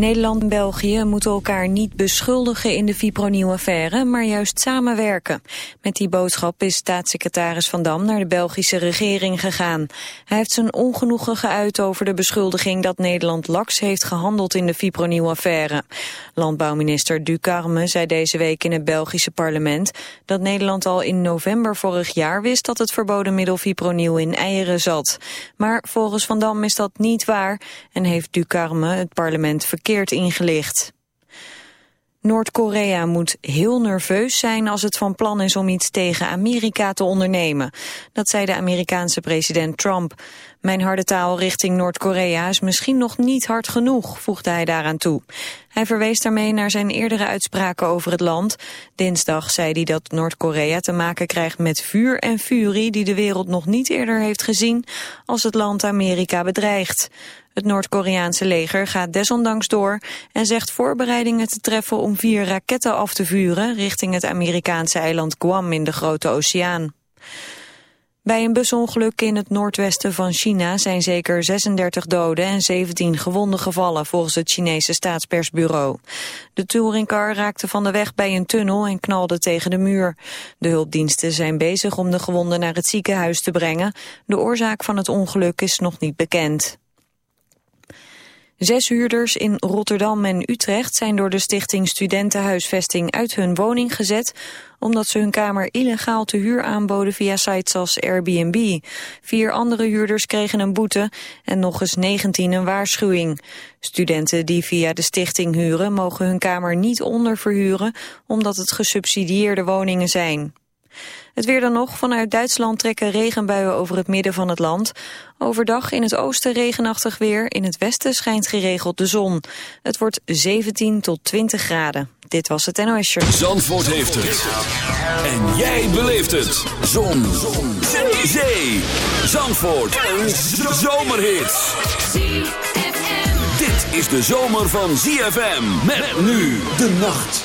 Nederland en België moeten elkaar niet beschuldigen in de Fipronil-affaire, maar juist samenwerken. Met die boodschap is staatssecretaris Van Dam naar de Belgische regering gegaan. Hij heeft zijn ongenoegen geuit over de beschuldiging dat Nederland laks heeft gehandeld in de Fipronil-affaire. Landbouwminister Ducarme zei deze week in het Belgische parlement dat Nederland al in november vorig jaar wist dat het verboden middel Fipronil in eieren zat. Maar volgens Van Dam is dat niet waar en heeft Ducarme het parlement verkeerd ingelicht. Noord-Korea moet heel nerveus zijn als het van plan is om iets tegen Amerika te ondernemen. Dat zei de Amerikaanse president Trump. Mijn harde taal richting Noord-Korea is misschien nog niet hard genoeg, voegde hij daaraan toe. Hij verwees daarmee naar zijn eerdere uitspraken over het land. Dinsdag zei hij dat Noord-Korea te maken krijgt met vuur en furie die de wereld nog niet eerder heeft gezien als het land Amerika bedreigt. Het Noord-Koreaanse leger gaat desondanks door en zegt voorbereidingen te treffen om vier raketten af te vuren richting het Amerikaanse eiland Guam in de Grote Oceaan. Bij een busongeluk in het noordwesten van China zijn zeker 36 doden en 17 gewonden gevallen volgens het Chinese staatspersbureau. De touringcar raakte van de weg bij een tunnel en knalde tegen de muur. De hulpdiensten zijn bezig om de gewonden naar het ziekenhuis te brengen. De oorzaak van het ongeluk is nog niet bekend. Zes huurders in Rotterdam en Utrecht zijn door de stichting Studentenhuisvesting uit hun woning gezet omdat ze hun kamer illegaal te huur aanboden via sites als Airbnb. Vier andere huurders kregen een boete en nog eens 19 een waarschuwing. Studenten die via de stichting huren mogen hun kamer niet onderverhuren omdat het gesubsidieerde woningen zijn. Het weer dan nog. Vanuit Duitsland trekken regenbuien over het midden van het land. Overdag in het oosten regenachtig weer. In het westen schijnt geregeld de zon. Het wordt 17 tot 20 graden. Dit was het NOS Shirt. Zandvoort heeft het. En jij beleeft het. Zon. zon. Zee. Zandvoort. Een zomerhit. Dit is de zomer van ZFM. Met nu de nacht.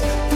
like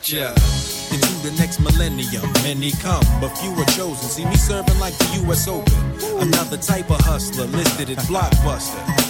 at ya into the next millennium. Many come, but few are chosen. See me serving like the U.S. Open. Another type of hustler listed as blockbuster.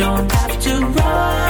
don't have to run.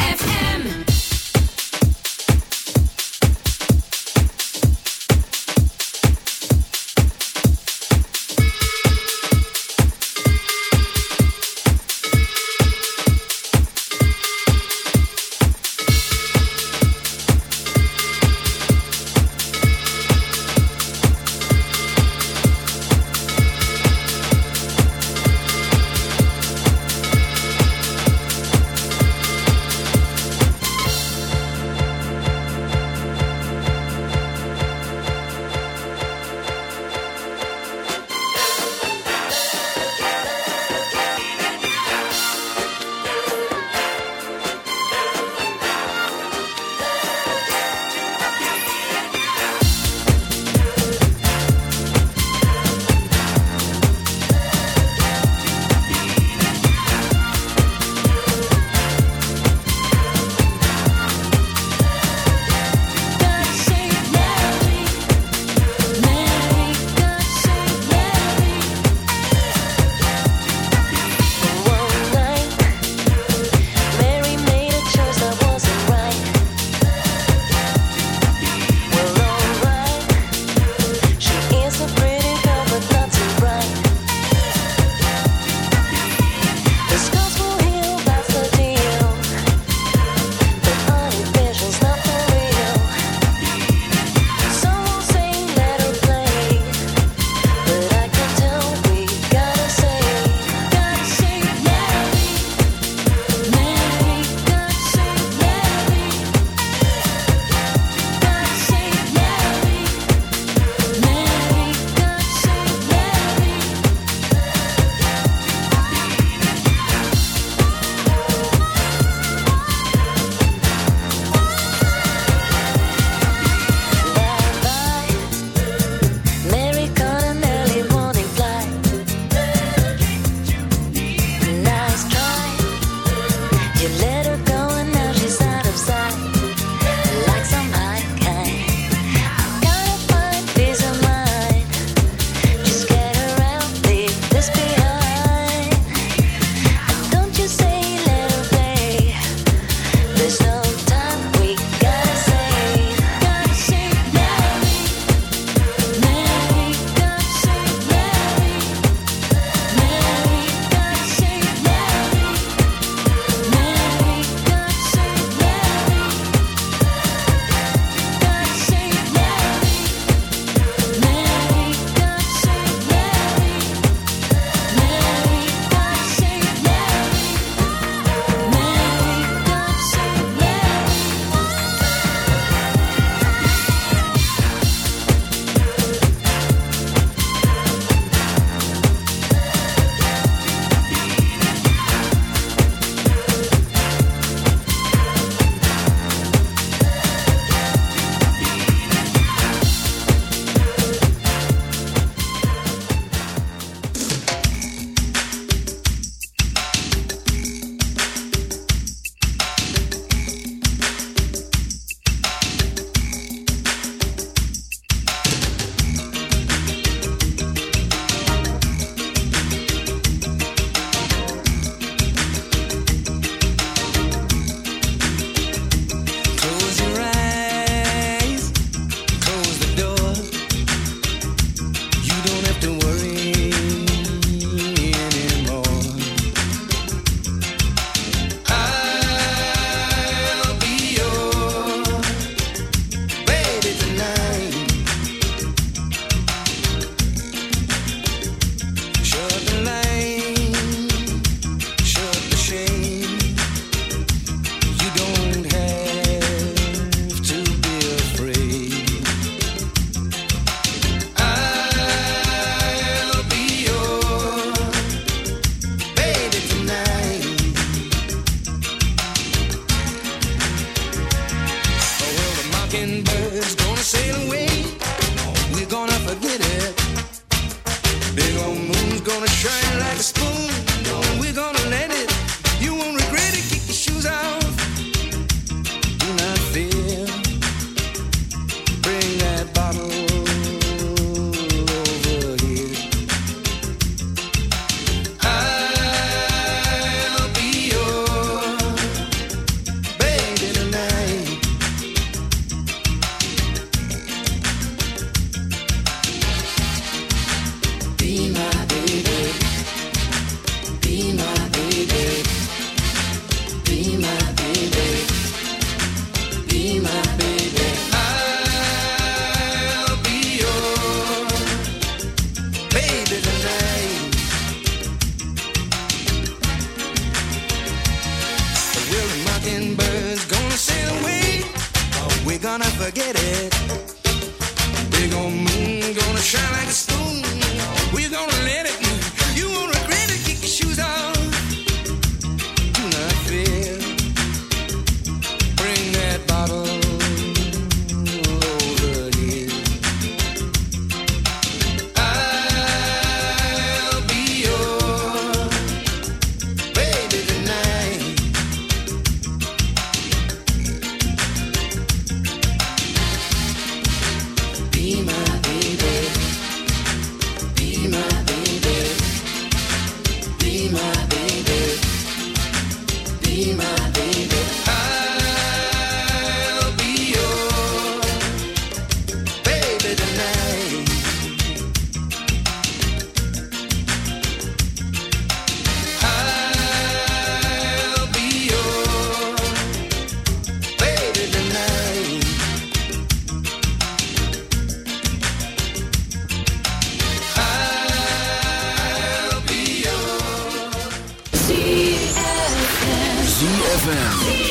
ZFM.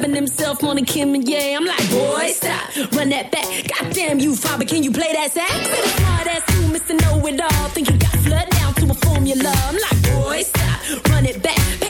rubbing himself on a Kim and yeah. I'm like, boy, stop, run that back. Goddamn you, father, can you play that sax? And a smart ass you, Mr. Know It All, think you got flood down to a formula. I'm like, boy, stop, run it back